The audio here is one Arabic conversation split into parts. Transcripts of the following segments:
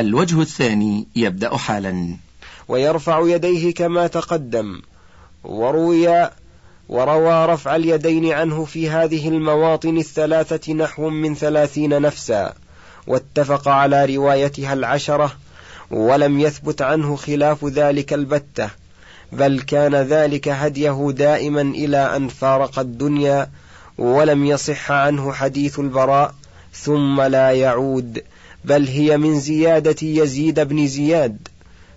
الوجه الثاني يبدأ حالا. ويرفع يديه كما تقدم. وروي وروى رفع اليدين عنه في هذه المواطن الثلاثة نحو من ثلاثين نفسا. واتفق على روايتها العشرة. ولم يثبت عنه خلاف ذلك البتة. بل كان ذلك هديه دائما إلى أن فارق الدنيا. ولم يصح عنه حديث البراء. ثم لا يعود. بل هي من زيادة يزيد بن زياد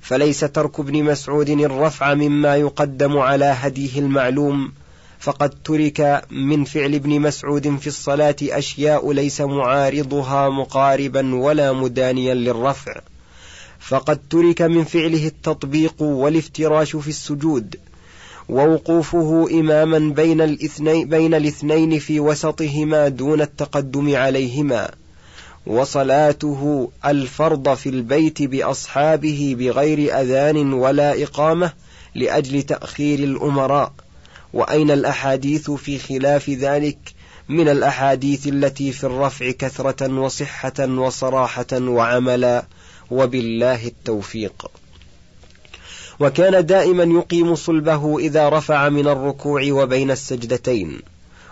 فليس ترك ابن مسعود الرفع مما يقدم على هديه المعلوم فقد ترك من فعل ابن مسعود في الصلاة أشياء ليس معارضها مقاربا ولا مدانيا للرفع فقد ترك من فعله التطبيق والافتراش في السجود ووقوفه إماما بين الاثنين, بين الاثنين في وسطهما دون التقدم عليهما. وصلاته الفرض في البيت بأصحابه بغير أذان ولا إقامة لأجل تأخير الأمراء. وأين الأحاديث في خلاف ذلك؟ من الأحاديث التي في الرفع كثرة وصحة وصراحة وعملا. وبالله التوفيق. وكان دائما يقيم صلبه إذا رفع من الركوع وبين السجدتين.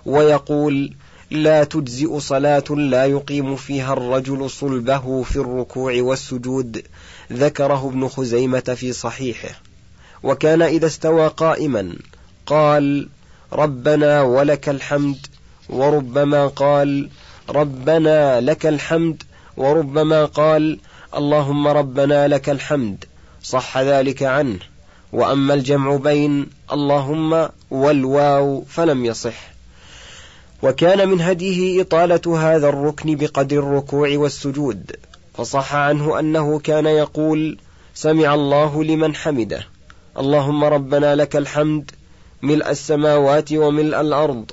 ويقول لا تجزئ صلاة لا يقيم فيها الرجل صلبه في الركوع والسجود ذكره ابن خزيمة في صحيحه. وكان إذا استوى قائما قال ربنا ولك الحمد وربما قال ربنا لك الحمد وربما قال اللهم ربنا لك الحمد. صح ذلك عنه. وأما الجمع بين اللهم والواو فلم يصح. وكان من هديه إطالة هذا الركن بقدر الركوع والسجود فصح عنه أنه كان يقول سمع الله لمن حمده اللهم ربنا لك الحمد ملء السماوات وملء الأرض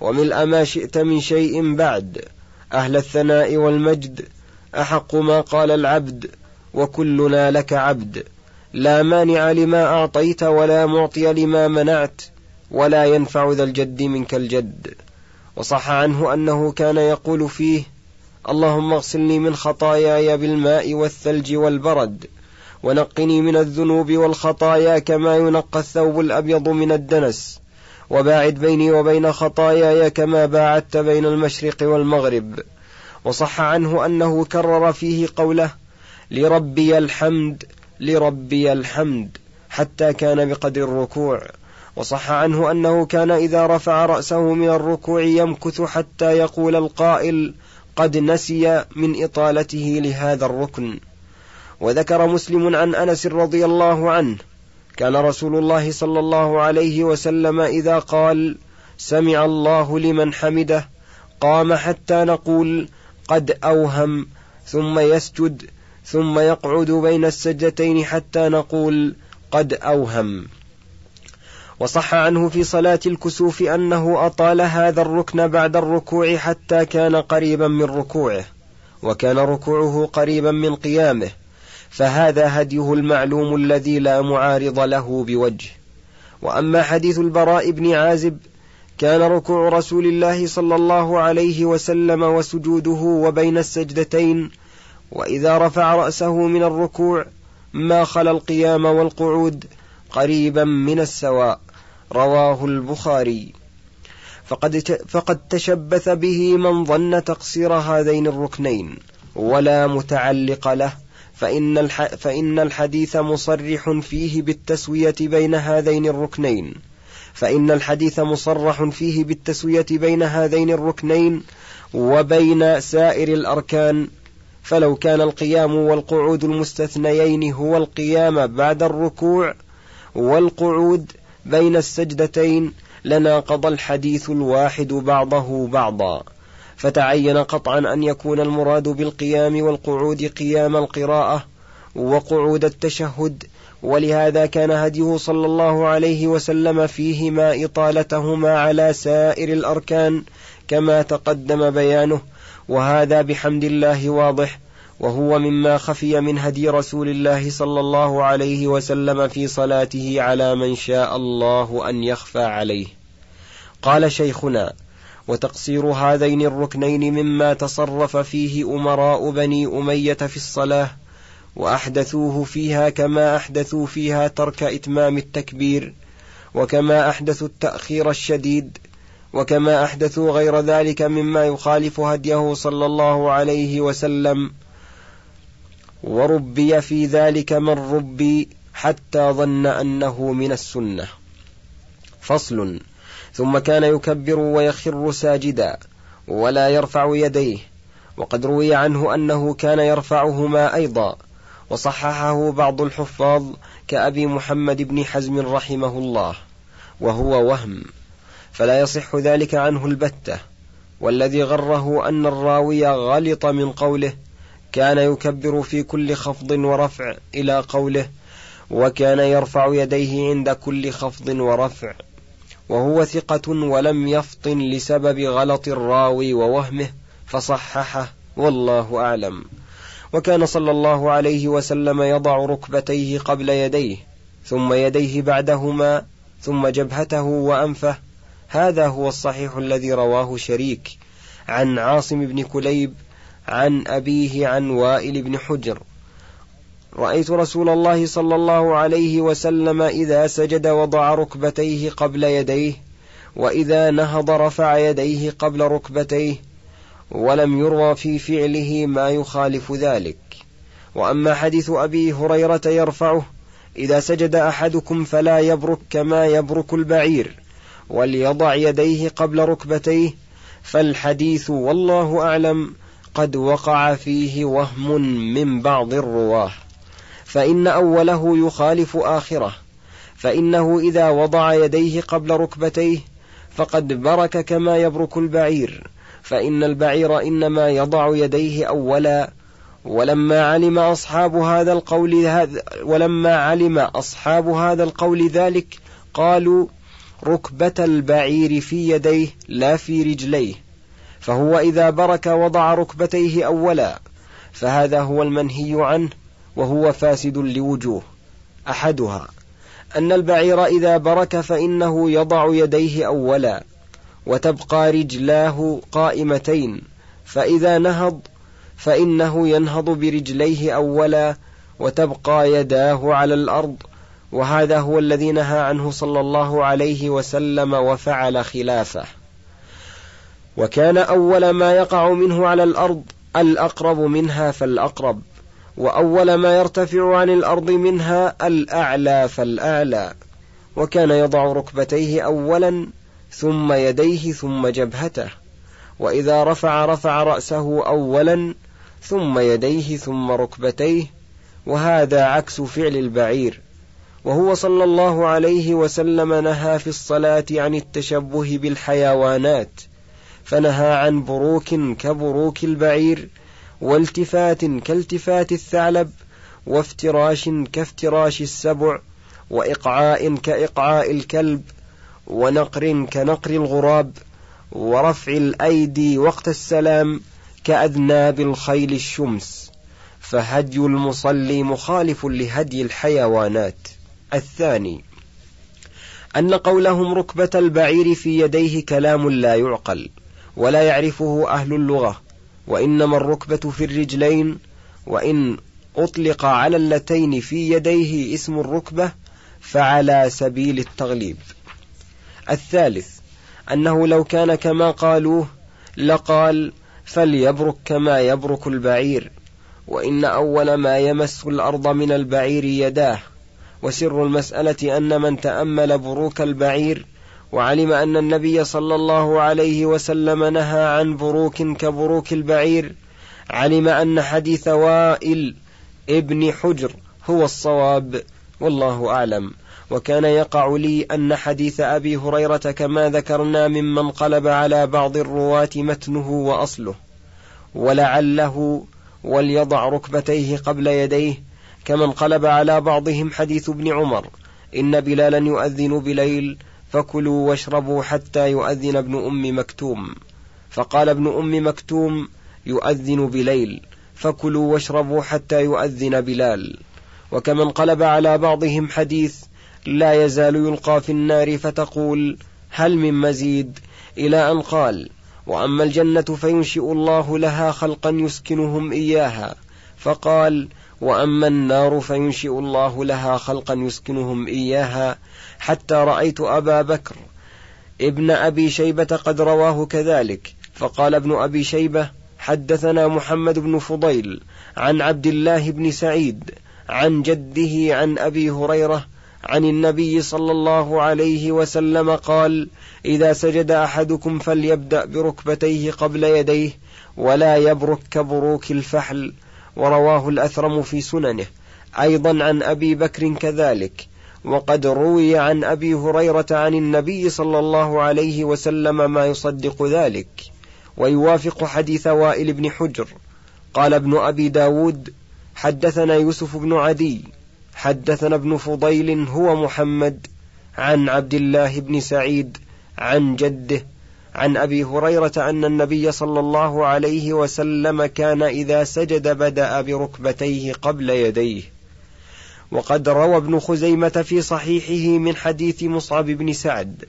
وملء ما شئت من شيء بعد أهل الثناء والمجد أحق ما قال العبد وكلنا لك عبد لا مانع لما أعطيت ولا معطي لما منعت ولا ينفع ذا الجد منك الجد. وصح عنه أنه كان يقول فيه اللهم اغسلني من خطاياي بالماء والثلج والبرد ونقني من الذنوب والخطايا كما ينقى الثوب الأبيض من الدنس وباعد بيني وبين خطاياي كما باعدت بين المشرق والمغرب. وصح عنه أنه كرر فيه قوله لربي الحمد لربي الحمد حتى كان بقدر الركوع. وصح عنه أنه كان إذا رفع رأسه من الركوع يمكث حتى يقول القائل قد نسي من إطالته لهذا الركن. وذكر مسلم عن أنس رضي الله عنه كان رسول الله صلى الله عليه وسلم إذا قال سمع الله لمن حمده قام حتى نقول قد أوهم ثم يسجد ثم يقعد بين السجدتين حتى نقول قد أوهم وصح عنه في صلاة الكسوف أنه أطال هذا الركن بعد الركوع حتى كان قريبا من ركوعه وكان ركوعه قريبا من قيامه فهذا هديه المعلوم الذي لا معارض له بوجه. وأما حديث البراء بن عازب كان ركوع رسول الله صلى الله عليه وسلم وسجوده وبين السجدتين وإذا رفع رأسه من الركوع ما خلا القيام والقعود قريبا من السواء. رواه البخاري. فقد فقد تشبث به من ظن تقصير هذين الركنين. ولا متعلق له. فإن, الح فإن الحديث مصرح فيه بالتسوية بين هذين الركنين. فإن الحديث مصرح فيه بالتسوية بين هذين الركنين وبين سائر الأركان. فلو كان القيام والقعود المستثنيين هو القيام بعد الركوع والقعود بين السجدتين لناقض الحديث الواحد بعضه بعضا. فتعين قطعا أن يكون المراد بالقيام والقعود قيام القراءة وقعود التشهد ولهذا كان هديه صلى الله عليه وسلم فيهما إطالتهما على سائر الأركان كما تقدم بيانه. وهذا بحمد الله واضح وهو مما خفي من هدي رسول الله صلى الله عليه وسلم في صلاته على من شاء الله أن يخفى عليه. قال شيخنا وتقصير هذين الركنين مما تصرف فيه أمراء بني أمية في الصلاة وأحدثوه فيها كما أحدثوا فيها ترك إتمام التكبير وكما أحدثوا التأخير الشديد وكما أحدثوا غير ذلك مما يخالف هديه صلى الله عليه وسلم وربي في ذلك من ربي حتى ظن أنه من السنة. فصل. ثم كان يكبر ويخر ساجدا ولا يرفع يديه. وقد روي عنه أنه كان يرفعهما أيضا. وصححه بعض الحفاظ كأبي محمد بن حزم رحمه الله. وهو وهم. فلا يصح ذلك عنه البتة. والذي غره أن الراوي غلط من قوله كان يكبر في كل خفض ورفع إلى قوله وكان يرفع يديه عند كل خفض ورفع وهو ثقة ولم يفطن لسبب غلط الراوي ووهمه فصححه والله أعلم. وكان صلى الله عليه وسلم يضع ركبتيه قبل يديه ثم يديه بعدهما ثم جبهته وأنفه. هذا هو الصحيح الذي رواه شريك. عن عاصم بن كليب عن أبيه عن وائل بن حجر. رأيت رسول الله صلى الله عليه وسلم إذا سجد وضع ركبتيه قبل يديه وإذا نهض رفع يديه قبل ركبتيه ولم يروى في فعله ما يخالف ذلك. وأما حديث أبي هريرة يرفعه إذا سجد أحدكم فلا يبرك كما يبرك البعير وليضع يديه قبل ركبتيه فالحديث والله أعلم قد وقع فيه وهم من بعض الرواة فإن أوله يخالف آخره فإنه إذا وضع يديه قبل ركبتيه فقد برك كما يبرك البعير فإن البعير إنما يضع يديه أولا ولما علم أصحاب هذا القول هذا ولما علم أصحاب هذا القول ذلك قالوا ركبة البعير في يديه لا في رجليه. فهو إذا برك وضع ركبتيه أولا فهذا هو المنهي عنه وهو فاسد لوجوه أحدها. أن البعير إذا برك فإنه يضع يديه أولا وتبقى رجلاه قائمتين فإذا نهض فإنه ينهض برجليه أولا وتبقى يداه على الأرض. وهذا هو الذي نهى عنه صلى الله عليه وسلم وفعل خلافه. وكان أول ما يقع منه على الأرض الأقرب منها فالأقرب وأول ما يرتفع عن الأرض منها الأعلى فالأعلى. وكان يضع ركبتيه أولا ثم يديه ثم جبهته وإذا رفع رفع رأسه أولا ثم يديه ثم ركبتيه وهذا عكس فعل البعير. وهو صلى الله عليه وسلم نهى في الصلاة عن التشبه بالحيوانات. فنهى عن بروك كبروك البعير والتفات كالتفات الثعلب وافتراش كافتراش السبع وإقعاء كإقعاء الكلب ونقر كنقر الغراب ورفع الأيدي وقت السلام كأذناب الخيل الشمس. فهدي المصلي مخالف لهدي الحيوانات. الثاني أن قولهم ركبة البعير في يديه كلام لا يعقل. ولا يعرفه أهل اللغة وإنما الركبة في الرجلين وإن أطلق على اللتين في يديه اسم الركبة فعلى سبيل التغليب. الثالث أنه لو كان كما قالوه لقال فليبرك كما يبرك البعير وإن أول ما يمس الأرض من البعير يداه وسر المسألة أن من تأمل بروك البعير وعلم أن النبي صلى الله عليه وسلم نهى عن بروك كبروك البعير. علم أن حديث وائل ابن حجر هو الصواب والله أعلم. وكان يقع لي أن حديث أبي هريرة كما ذكرنا ممن قلب على بعض الرواة متنه وأصله. ولعله وليضع ركبتيه قبل يديه كمن قلب على بعضهم حديث ابن عمر. إن بلالا يؤذن بليل فكلوا واشربوا حتى يؤذن ابن أم مكتوم. فقال ابن أم مكتوم يؤذن بليل. فكلوا واشربوا حتى يؤذن بلال. وكمن قلب على بعضهم حديث لا يزال يلقى في النار فتقول هل من مزيد؟ إلى أن قال وأما الجنة فينشئ الله لها خلقا يسكنهم إياها. فقال وأما النار فينشئ الله لها خلقا يسكنهم إياها. حتى رأيت أبا بكر ابن أبي شيبة قد رواه كذلك. فقال ابن أبي شيبة حدثنا محمد بن فضيل عن عبد الله بن سعيد عن جده عن أبي هريرة عن النبي صلى الله عليه وسلم قال إذا سجد أحدكم فليبدأ بركبتيه قبل يديه ولا يبرك كبروك الفحل. ورواه الأثرم في سننه. أيضا عن أبي بكر كذلك. وقد روي عن أبي هريرة عن النبي صلى الله عليه وسلم ما يصدق ذلك. ويوافق حديث وائل بن حجر. قال ابن أبي داود حدثنا يوسف بن عدي. حدثنا ابن فضيل هو محمد عن عبد الله بن سعيد عن جده عن أبي هريرة أن النبي صلى الله عليه وسلم كان إذا سجد بدأ بركبتيه قبل يديه. وقد روى ابن خزيمة في صحيحه من حديث مصعب بن سعد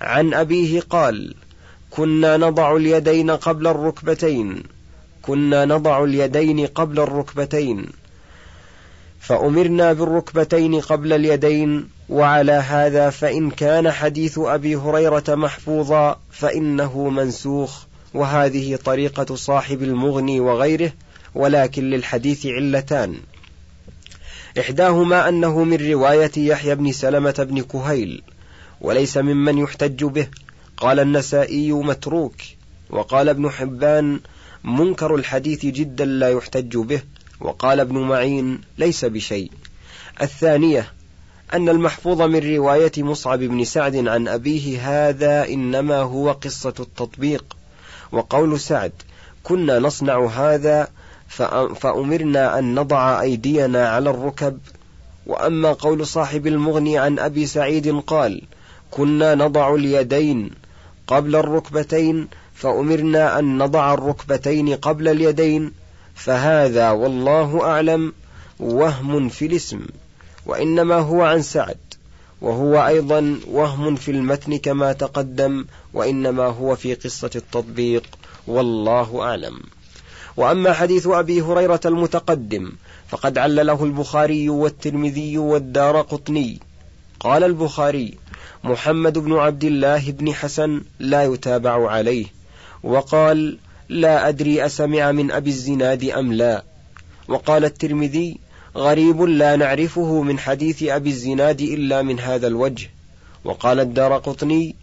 عن أبيه قال كنا نضع اليدين قبل الركبتين كنا نضع اليدين قبل الركبتين فأمرنا بالركبتين قبل اليدين وعلى هذا فإن كان حديث أبي هريرة محفوظا فإنه منسوخ. وهذه طريقة صاحب المغني وغيره ولكن للحديث علتان. إحداهما أنه من رواية يحيى بن سلمة بن كهيل وليس ممن يحتج به. قال النسائي متروك وقال ابن حبان منكر الحديث جدا لا يحتج به وقال ابن معين ليس بشيء. الثانية أن المحفوظ من رواية مصعب بن سعد عن أبيه هذا إنما هو قصة التطبيق. وقول سعد كنا نصنع هذا فأمرنا أن نضع أيدينا على الركب. وأما قول صاحب المغني عن أبي سعيد قال كنا نضع اليدين قبل الركبتين فأمرنا أن نضع الركبتين قبل اليدين. فهذا والله أعلم وهم في الاسم. وإنما هو عن سعد وهو أيضا وهم في المتن كما تقدم وإنما هو في قصة التطبيق والله أعلم. وأما حديث أبي هريرة المتقدم فقد علله البخاري والترمذي والدار قطني. قال البخاري محمد بن عبد الله بن حسن لا يتابع عليه وقال لا أدري أسمع من أبي الزناد أم لا. وقال الترمذي غريب لا نعرفه من حديث أبي الزناد إلا من هذا الوجه. وقال الدار قطني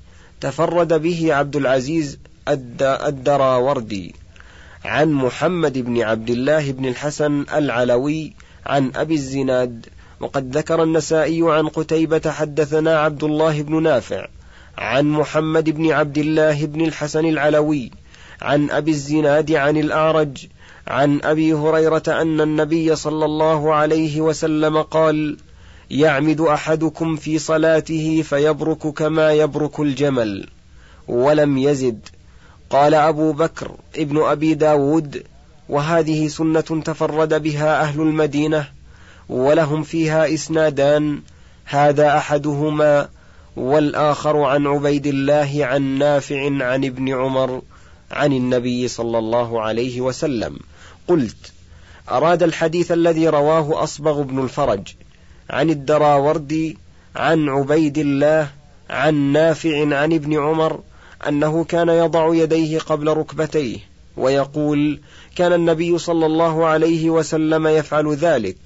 تفرد به عبد العزيز الدراوردي عن محمد بن عبد الله بن الحسن العلوي عن أبي الزناد. وقد ذكر النسائي عن قتيبة حدثنا عبد الله بن نافع عن محمد بن عبد الله بن الحسن العلوي عن أبي الزناد عن الأعرج عن أبي هريرة أن النبي صلى الله عليه وسلم قال يعمد أحدكم في صلاته فيبرك كما يبرك الجمل. ولم يزد. قال أبو بكر ابن أبي داود وهذه سنة تفرد بها أهل المدينة ولهم فيها إسنادان هذا أحدهما والآخر عن عبيد الله عن نافع عن ابن عمر عن النبي صلى الله عليه وسلم. قلت أراد الحديث الذي رواه أصبغ بن الفرج عن الدراوردي عن عبيد الله عن نافع عن ابن عمر أنه كان يضع يديه قبل ركبتيه ويقول كان النبي صلى الله عليه وسلم يفعل ذلك.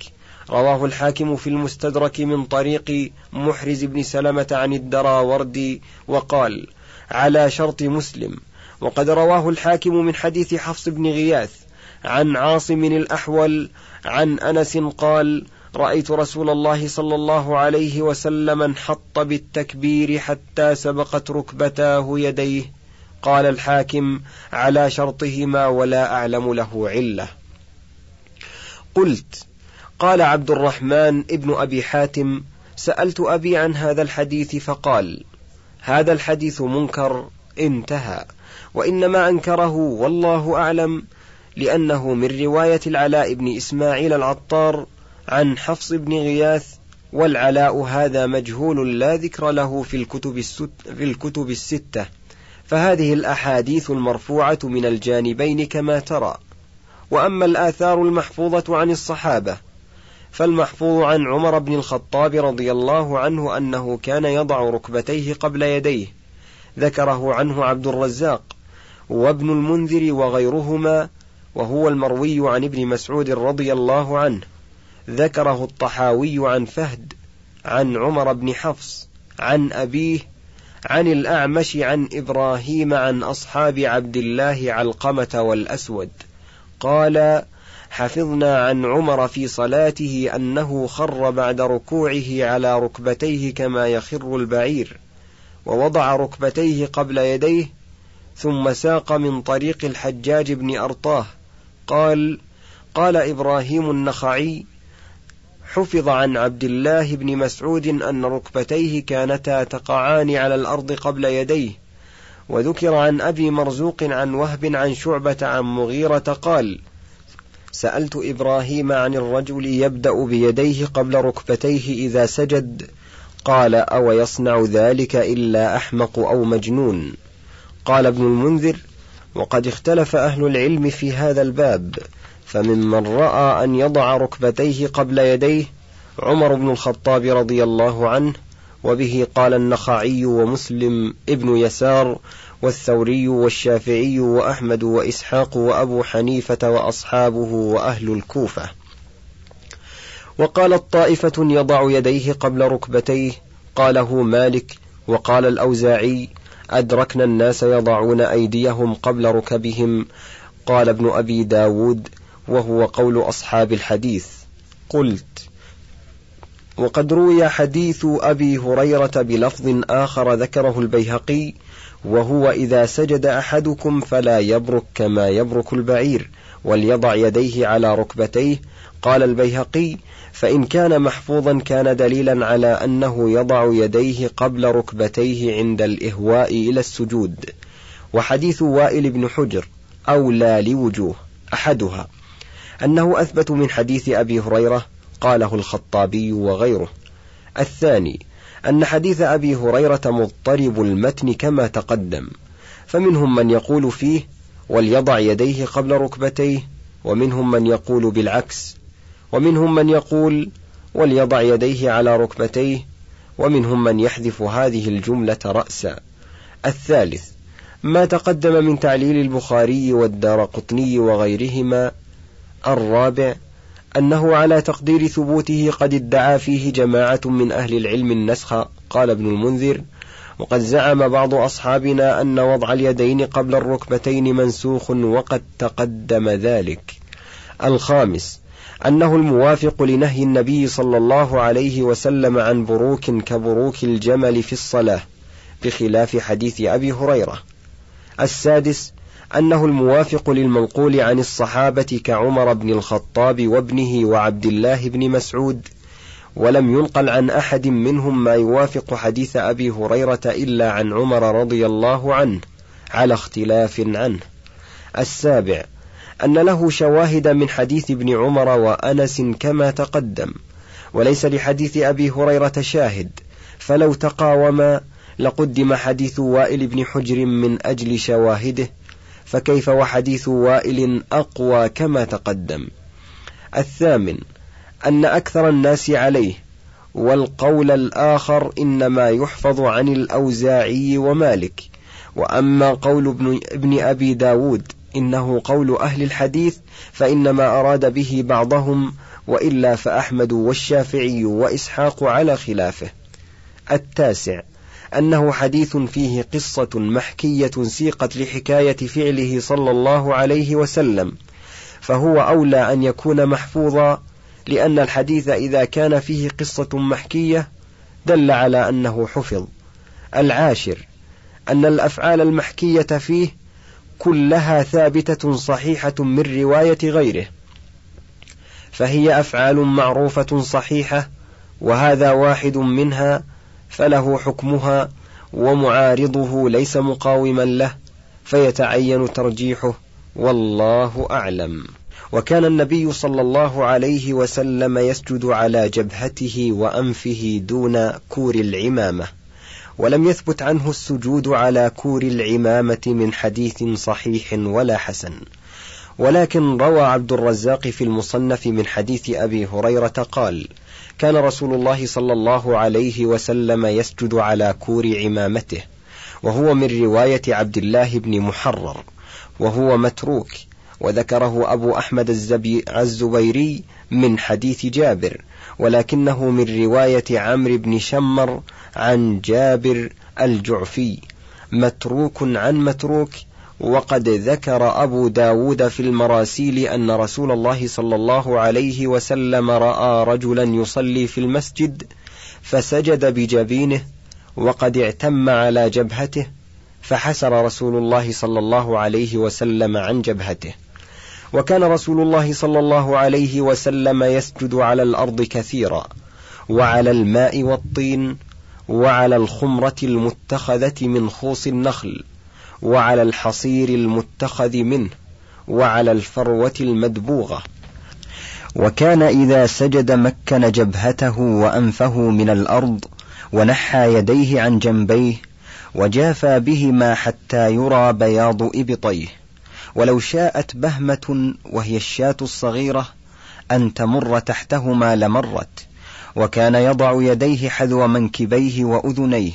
رواه الحاكم في المستدرك من طريق محرز بن سلمة عن الدراوردي وقال على شرط مسلم. وقد رواه الحاكم من حديث حفص بن غياث عن عاصم الأحول عن أنس قال رأيت رسول الله صلى الله عليه وسلم انحط بالتكبير حتى سبقت ركبتاه يديه. قال الحاكم على شرطهما ولا أعلم له علة. قلت قال عبد الرحمن ابن أبي حاتم سألت أبي عن هذا الحديث فقال هذا الحديث منكر انتهى. وإنما أنكره والله أعلم. لأنه من رواية العلاء بن إسماعيل العطار عن حفص بن غياث والعلاء هذا مجهول لا ذكر له في الكتب, الست في الكتب الستة. فهذه الأحاديث المرفوعة من الجانبين كما ترى. وأما الآثار المحفوظة عن الصحابة فالمحفوظ عن عمر بن الخطاب رضي الله عنه أنه كان يضع ركبتيه قبل يديه. ذكره عنه عبد الرزاق وابن المنذر وغيرهما وهو المروي عن ابن مسعود رضي الله عنه ذكره الطحاوي عن فهد عن عمر بن حفص عن أبيه عن الأعمش عن إبراهيم عن أصحاب عبد الله علقمة والأسود. قال حفظنا عن عمر في صلاته أنه خر بعد ركوعه على ركبتيه كما يخر البعير ووضع ركبتيه قبل يديه ثم ساق من طريق الحجاج بن أرطاه. قال قال إبراهيم النخعي حفظ عن عبد الله بن مسعود أن ركبتيه كانتا تقعان على الأرض قبل يديه وذكر عن أبي مرزوق عن وهب عن شعبة عن مغيرة قال سألت إبراهيم عن الرجل يبدأ بيديه قبل ركبتيه إذا سجد قال أو يصنع ذلك إلا أحمق أو مجنون؟ قال ابن المنذر وقد اختلف أهل العلم في هذا الباب فممن رأى أن يضع ركبتيه قبل يديه عمر بن الخطاب رضي الله عنه وبه قال النخعي ومسلم ابن يسار والثوري والشافعي وأحمد وإسحاق وأبو حنيفة وأصحابه وأهل الكوفة. وقالت طائفة يضع يديه قبل ركبتيه قاله مالك وقال الأوزاعي أدركنا الناس يضعون أيديهم قبل ركبهم. قال ابن أبي داود وهو قول أصحاب الحديث. قلت وقد روي حديث أبي هريرة بلفظ آخر ذكره البيهقي وهو إذا سجد أحدكم فلا يبرك كما يبرك البعير وليضع يديه على ركبتيه قال البيهقي فإن كان محفوظا كان دليلا على أنه يضع يديه قبل ركبتيه عند الإهواء إلى السجود. وحديث وائل بن حجر أولى لوجوه أحدها. أنه أثبت من حديث أبي هريرة قاله الخطابي وغيره. الثاني أن حديث أبي هريرة مضطرب المتن كما تقدم. فمنهم من يقول فيه وليضع يديه قبل ركبتيه ومنهم من يقول بالعكس ومنهم من يقول وليضع يديه على ركبتيه ومنهم من يحذف هذه الجملة رأسا. الثالث ما تقدم من تعليل البخاري والدار قطني وغيرهما. الرابع أنه على تقدير ثبوته قد ادعى فيه جماعة من أهل العلم النسخ قال ابن المنذر. وقد زعم بعض أصحابنا أن وضع اليدين قبل الركبتين منسوخ وقد تقدم ذلك. الخامس أنه الموافق لنهي النبي صلى الله عليه وسلم عن بروك كبروك الجمل في الصلاة بخلاف حديث أبي هريرة. السادس أنه الموافق للمنقول عن الصحابة كعمر بن الخطاب وابنه وعبد الله بن مسعود ولم ينقل عن أحد منهم ما يوافق حديث أبي هريرة إلا عن عمر رضي الله عنه على اختلاف عنه. السابع أن له شواهد من حديث ابن عمر وأنس كما تقدم وليس لحديث أبي هريرة شاهد فلو تقاوما لقدم حديث وائل بن حجر من أجل شواهده فكيف وحديث وائل أقوى كما تقدم؟ الثامن أن أكثر الناس عليه والقول الآخر إنما يحفظ عن الأوزاعي ومالك وأما قول ابن, ابن أبي داود إنه قول أهل الحديث فإنما أراد به بعضهم وإلا فأحمد والشافعي وإسحاق على خلافه. التاسع أنه حديث فيه قصة محكية سيقت لحكاية فعله صلى الله عليه وسلم فهو أولى أن يكون محفوظا لأن الحديث إذا كان فيه قصة محكية دل على أنه حفظ. العاشر أن الأفعال المحكية فيه كلها ثابتة صحيحة من رواية غيره فهي أفعال معروفة صحيحة وهذا واحد منها فله حكمها ومعارضه ليس مقاوما له فيتعين ترجيحه والله أعلم. وكان النبي صلى الله عليه وسلم يسجد على جبهته وأنفه دون كور العمامة. ولم يثبت عنه السجود على كور العمامة من حديث صحيح ولا حسن. ولكن روى عبد الرزاق في المصنف من حديث أبي هريرة قال كان رسول الله صلى الله عليه وسلم يسجد على كور عمامته وهو من رواية عبد الله بن محرر وهو متروك وذكره أبو أحمد الزبيري من حديث جابر ولكنه من رواية عمرو بن شمر عن جابر الجعفي. متروك عن متروك وقد ذكر أبو داود في المراسيل أن رسول الله صلى الله عليه وسلم رأى رجلا يصلي في المسجد فسجد بجبينه وقد اعتم على جبهته فحسر رسول الله صلى الله عليه وسلم عن جبهته. وكان رسول الله صلى الله عليه وسلم يسجد على الأرض كثيرا وعلى الماء والطين وعلى الخمرة المتخذة من خوص النخل وعلى الحصير المتخذ منه وعلى الفروة المدبوغة. وكان إذا سجد مكن جبهته وأنفه من الأرض ونحى يديه عن جنبيه وجافى بهما حتى يرى بياض إبطيه. ولو شاءت بهمة وهي الشاة الصغيرة أن تمر تحتهما لمرت وكان يضع يديه حذو منكبيه وأذنيه.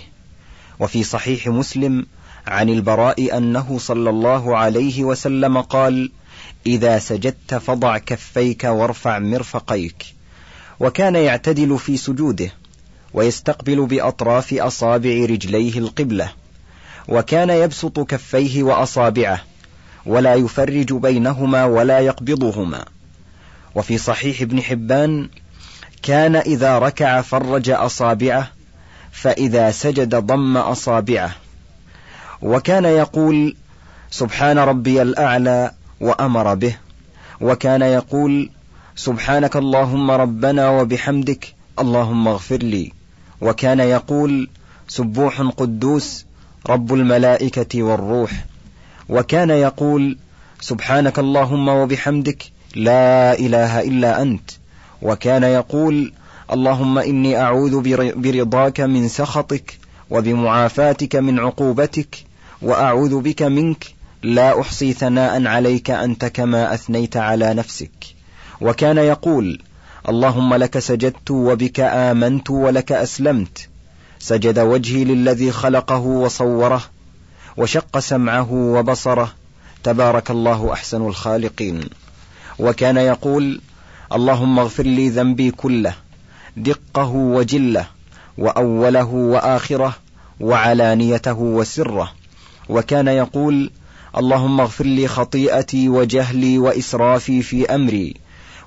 وفي صحيح مسلم عن البراء أنه صلى الله عليه وسلم قال إذا سجدت فضع كفيك وارفع مرفقيك وكان يعتدل في سجوده ويستقبل بأطراف أصابع رجليه القبلة وكان يبسط كفيه وأصابعه. ولا يفرج بينهما ولا يقبضهما. وفي صحيح ابن حبان كان إذا ركع فرج أصابعه فإذا سجد ضم أصابعه. وكان يقول سبحان ربي الأعلى وأمر به. وكان يقول سبحانك اللهم ربنا وبحمدك اللهم اغفر لي. وكان يقول سبوح قدوس رب الملائكة والروح. وكان يقول سبحانك اللهم وبحمدك لا إله إلا أنت. وكان يقول اللهم إني أعوذ برضاك من سخطك وبمعافاتك من عقوبتك وأعوذ بك منك لا أحصي ثناء عليك أنت كما أثنيت على نفسك. وكان يقول اللهم لك سجدت وبك آمنت ولك أسلمت. سجد وجهي للذي خلقه وصوره وشق سمعه وبصره. تبارك الله أحسن الخالقين. وكان يقول اللهم اغفر لي ذنبي كله دقه وجله وأوله وآخره وعلانيته وسره. وكان يقول اللهم اغفر لي خطيئتي وجهلي وإسرافي في أمري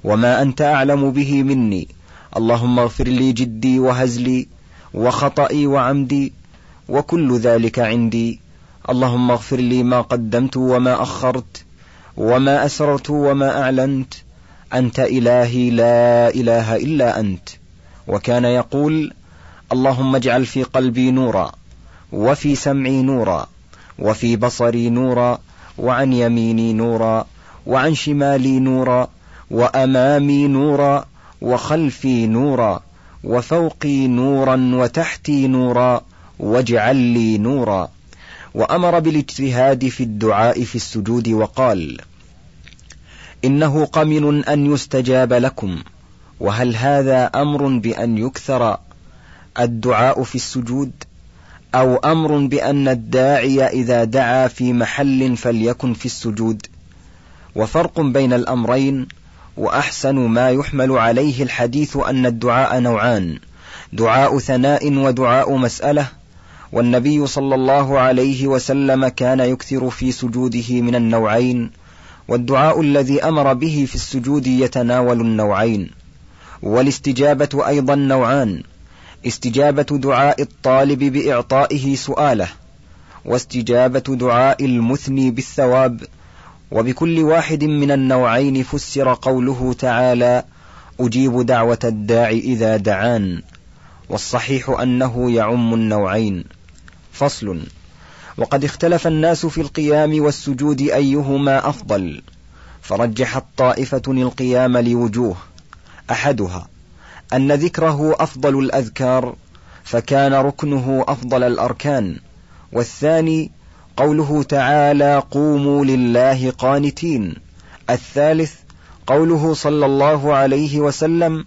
وما أنت أعلم به مني. اللهم اغفر لي جدي وهزلي وخطئي وعمدي وكل ذلك عندي. اللهم اغفر لي ما قدمت وما أخرت وما أسررت وما أعلنت. أنت إلهي لا إله إلا أنت. وكان يقول اللهم اجعل في قلبي نورا وفي سمعي نورا وفي بصري نورا وعن يميني نورا وعن شمالي نورا وأمامي نورا وخلفي نورا وفوقي نورا وتحتي نورا واجعل لي نورا وأمر بالاجتهاد في الدعاء في السجود وقال إنه قمن أن يستجاب لكم وهل هذا أمر بأن يكثر الدعاء في السجود أو أمر بأن الداعي إذا دعا في محل فليكن في السجود؟ وفرق بين الأمرين وأحسن ما يحمل عليه الحديث أن الدعاء نوعان دعاء ثناء ودعاء مسألة والنبي صلى الله عليه وسلم كان يكثر في سجوده من النوعين والدعاء الذي أمر به في السجود يتناول النوعين والاستجابة أيضا نوعان استجابة دعاء الطالب بإعطائه سؤاله واستجابة دعاء المثني بالثواب وبكل واحد من النوعين فسر قوله تعالى أجيب دعوة الداع إذا دعان والصحيح أنه يعم النوعين. فصل. وقد اختلف الناس في القيام والسجود أيهما أفضل. فرجحت طائفة القيام لوجوه أحدها أن ذكره أفضل الأذكار فكان ركنه أفضل الأركان. والثاني قوله تعالى قوموا لله قانتين الثالث قوله صلى الله عليه وسلم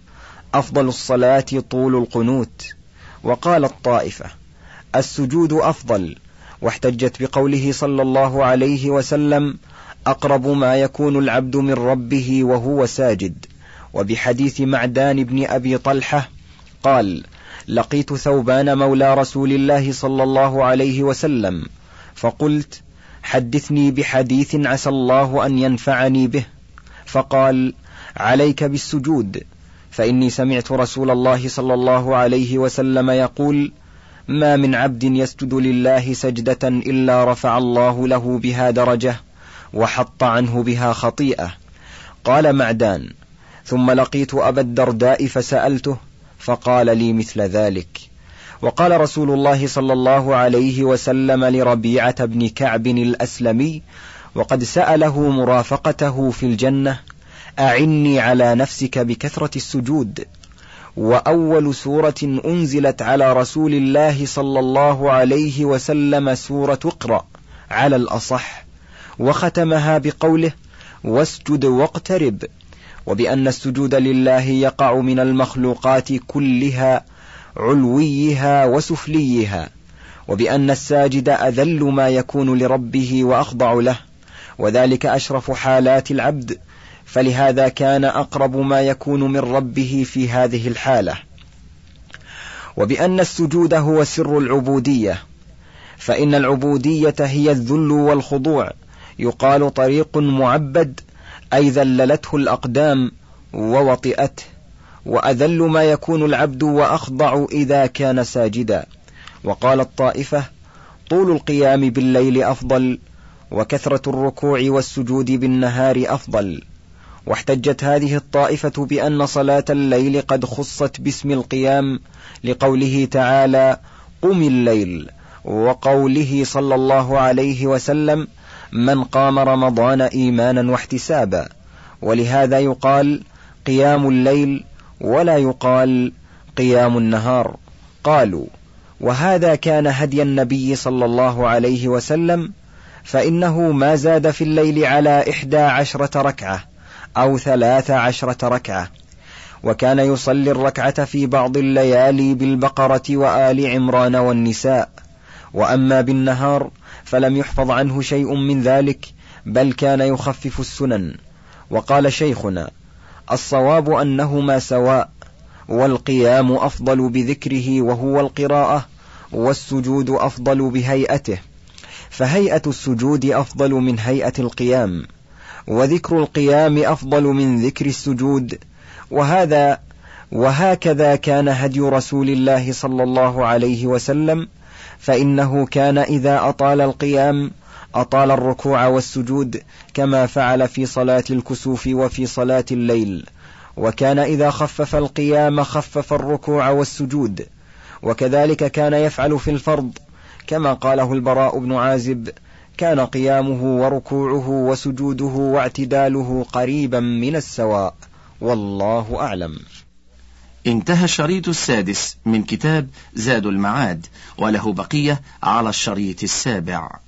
أفضل الصلاة طول القنوت وقال الطائفة السجود أفضل واحتجت بقوله صلى الله عليه وسلم أقرب ما يكون العبد من ربه وهو ساجد. وبحديث معدان بن أبي طلحة قال لقيت ثوبان مولى رسول الله صلى الله عليه وسلم فقلت حدثني بحديث عسى الله أن ينفعني به. فقال عليك بالسجود فإني سمعت رسول الله صلى الله عليه وسلم يقول ما من عبد يسجد لله سجدة إلا رفع الله له بها درجة وحط عنه بها خطيئة. قال معدان ثم لقيت أبا الدرداء فسألته فقال لي مثل ذلك. وقال رسول الله صلى الله عليه وسلم لربيعة بن كعب الأسلمي وقد سأله مرافقته في الجنة أعني على نفسك بكثرة السجود. وأول سورة أنزلت على رسول الله صلى الله عليه وسلم سورة اقرأ على الأصح وختمها بقوله واسجد واقترب وبأن السجود لله يقع من المخلوقات كلها علويها وسفليها. وبأن الساجد أذل ما يكون لربه وأخضع له. وذلك أشرف حالات العبد فلهذا كان أقرب ما يكون من ربه في هذه الحالة. وبأن السجود هو سر العبودية فإن العبودية هي الذل والخضوع يقال طريق معبد أي ذللته الأقدام ووطئته وأذل ما يكون العبد وأخضع إذا كان ساجدا. وقال الطائفة طول القيام بالليل أفضل وكثرة الركوع والسجود بالنهار أفضل. واحتجت هذه الطائفة بأن صلاة الليل قد خصت باسم القيام لقوله تعالى قم الليل وقوله صلى الله عليه وسلم من قام رمضان إيمانا واحتسابا. ولهذا يقال قيام الليل ولا يقال قيام النهار. قالوا وهذا كان هدي النبي صلى الله عليه وسلم فإنه ما زاد في الليل على إحدى عشرة ركعة. أو ثلاث عشرة ركعة. وكان يصلي الركعة في بعض الليالي بالبقرة وآل عمران والنساء. وأما بالنهار فلم يحفظ عنه شيء من ذلك بل كان يخفف السنن. وقال شيخنا الصواب أنهما سواء والقيام أفضل بذكره وهو القراءة والسجود أفضل بهيئته. فهيئة السجود أفضل من هيئة القيام. وذكر القيام أفضل من ذكر السجود. وهذا وهكذا كان هدي رسول الله صلى الله عليه وسلم فإنه كان إذا أطال القيام أطال الركوع والسجود كما فعل في صلاة الكسوف وفي صلاة الليل. وكان إذا خفف القيام خفف الركوع والسجود. وكذلك كان يفعل في الفرض كما قاله البراء بن عازب كان قيامه وركوعه وسجوده واعتداله قريبا من السواء. والله أعلم. انتهى الشريط السادس من كتاب زاد المعاد وله بقية على الشريط السابع.